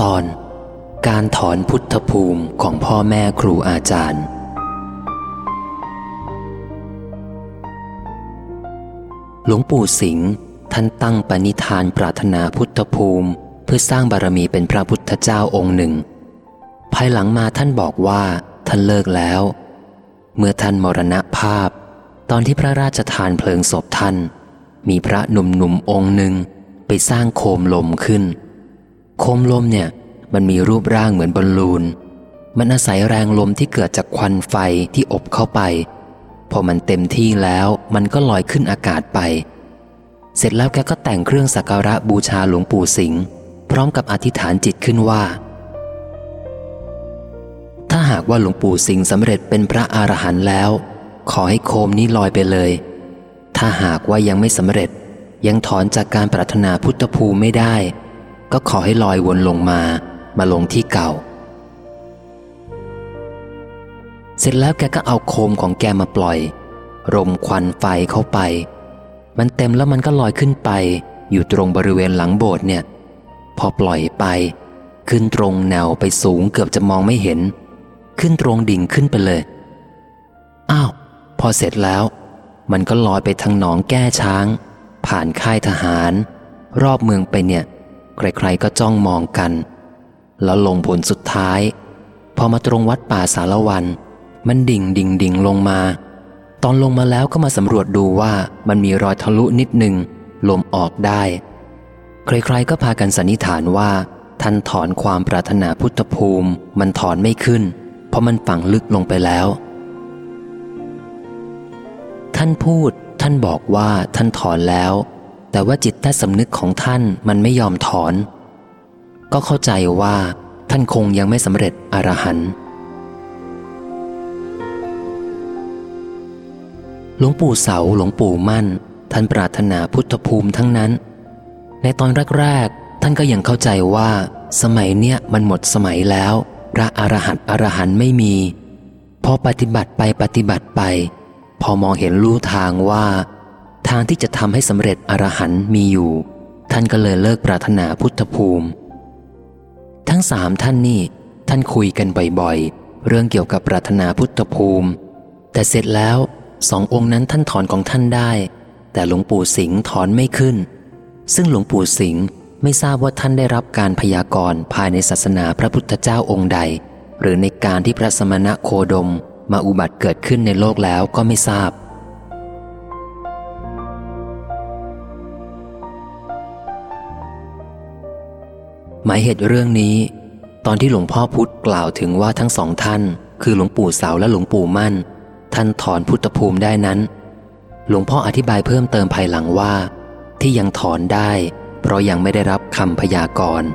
ตอน การถอนพุทธภูมิของพ่อแม่ครูอาจารย์ หลวงปู่สิงห์ท่านตั้งปณิธานปรารถนาพุทธภูมิ เพื่อสร้างบารมีเป็นพระพุทธเจ้าองค์หนึ่ง ภายหลังมาท่านบอกว่าท่านเลิกแล้ว เมื่อท่านมรณภาพ ตอนที่พระราชทานเพลิงศพท่าน มีพระหนุ่มๆองค์หนึ่งไปสร้างโคมลมขึ้น โคมลมเนี่ย มันมีรูปร่างเหมือนบอลลูน มันอาศัยแรงลมที่เกิดจากควันไฟที่อบเข้าไป พอมันเต็มที่แล้วมันก็ลอยขึ้นอากาศไป เสร็จแล้วแกก็แต่งเครื่องสักการะบูชาหลวงปู่สิงห์พร้อมกับอธิษฐานจิตขึ้นว่า ถ้าหากว่าหลวงปู่สิงห์สำเร็จเป็นพระอรหันต์แล้ว ขอให้โคมนี้ลอยไปเลย ถ้าหากว่ายังไม่สำเร็จยังถอนจากการปรารถนาพุทธภูมิไม่ได้ ก็ขอให้ลอยวนลงมา มาลงที่เก่า เสร็จแล้วแกก็เอาโคมของแกมาปล่อย รมควันไฟเข้าไป มันเต็มแล้วมันก็ลอยขึ้นไป อยู่ตรงบริเวณหลังโบสถ์เนี่ย พอปล่อยไป ขึ้นตรงแนวไปสูงเกือบจะมองไม่เห็น ขึ้นตรงดิ่งขึ้นไปเลย อ้าว พอเสร็จแล้ว มันก็ลอยไปทางหนองแก้ช้าง ผ่านค่ายทหาร รอบเมืองไปเนี่ย ใครๆก็จ้องมองกัน แล้วลงผลสุดท้าย พอมาตรงวัดป่าสารวัน มันดิ่งดิ่งดิ่งลงมา ตอนลงมาแล้วก็มาสำรวจดูว่ามันมีรอยทะลุนิดหนึ่งลมออกได้ ใครๆก็พากันสันนิษฐานว่า ท่านถอนความปรารถนาพุทธภูมิมันถอนไม่ขึ้น เพราะมันฝังลึกลงไปแล้ว ท่านพูด ท่านบอกว่าท่านถอนแล้ว แต่ว่าจิตใต้สำนึกของท่านมันไม่ยอมถอน ก็เข้าใจว่า ท่านคงยังไม่สำเร็จอรหันต์หลวงปู่เสาหลวงปู่มั่น ท่านปรารถนาพุทธภูมิทั้งนั้น ในตอนแรกๆท่านก็ยังเข้าใจว่า สมัยเนี้ยมันหมดสมัยแล้ว พระอรหันต์อรหันต์ไม่มี พอปฏิบัติไปปฏิบัติไป พอมองเห็นลู่ทางว่า ทางที่จะทำให้สำเร็จอรหันต์มีอยู่ ท่านก็เลยเลิกปรารถนาพุทธภูมิ ทั้งสามท่านนี่ ท่านคุยกันบ่อยๆ เรื่องเกี่ยวกับปรารถนาพุทธภูมิ แต่เสร็จแล้วสององค์นั้นท่านถอนของท่านได้ แต่หลวงปู่สิงห์ถอนไม่ขึ้น ซึ่งหลวงปู่สิงห์ไม่ทราบว่าท่านได้รับการพยากรณ์ภายในศาสนาพระพุทธเจ้าองค์ใด หรือในการที่พระสมณะโคดมมาอุบัติเกิดขึ้นในโลกแล้วก็ไม่ทราบ หมายเหตุเรื่องนี้ ตอนที่หลวงพ่อพุธกล่าวถึงว่าทั้งสองท่าน คือหลวงปู่เสาและหลวงปู่มั่น ท่านถอนพุทธภูมิได้นั้น หลวงพ่ออธิบายเพิ่มเติมภายหลังว่า ที่ยังถอนได้ เพราะยังไม่ได้รับคำพยากรณ์